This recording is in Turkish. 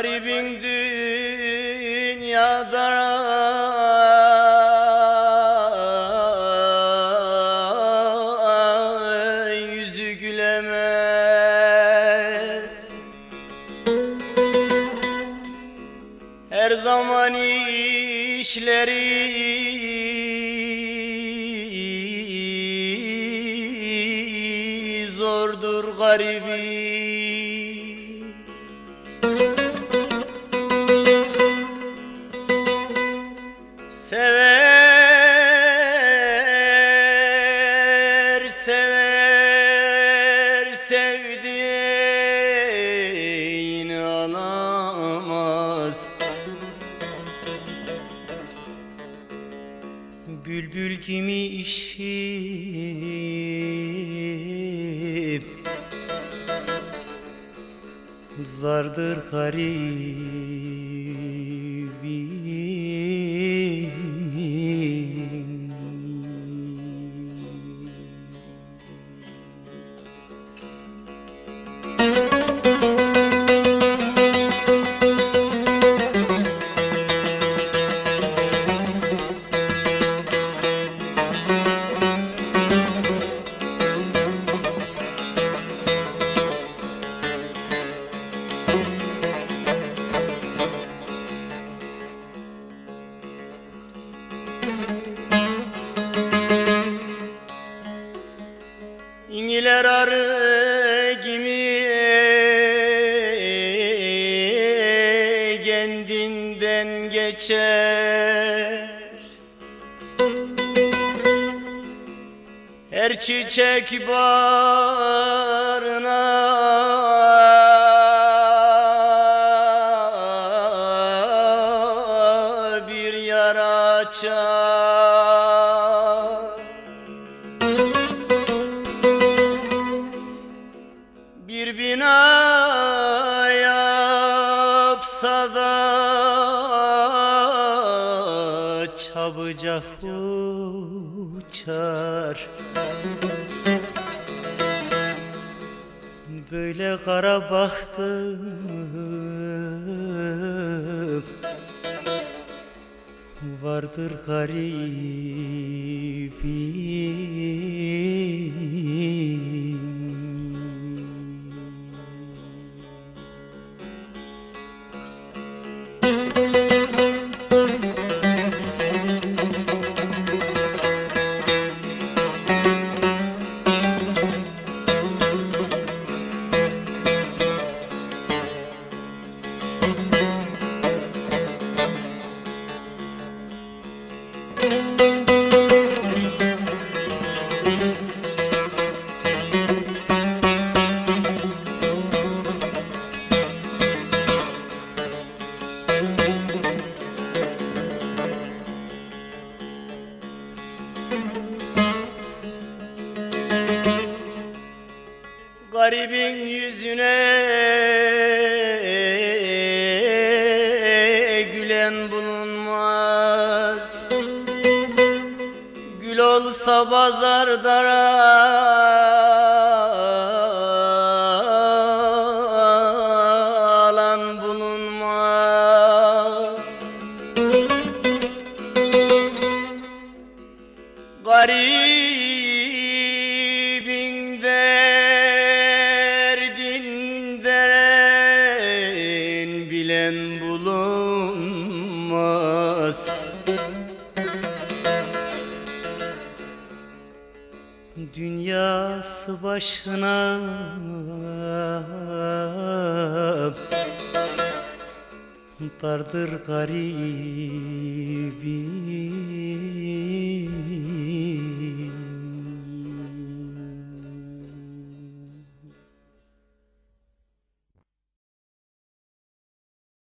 Garibin dünyada. Yüzü gülemez. Her zaman işleri zordur garibin alamaz Bülbül kimi işip Zardır garibim İngiler arı gibi kendinden geçer. Her çiçek bağrına bir yara açar Bir bina yapsa da çabucak uçar. Böyle kara baktım Vardır garibim Müzik Garibin yüzüne gülen bulunmaz. Gül olsa pazarda alan başına. Dardır garibim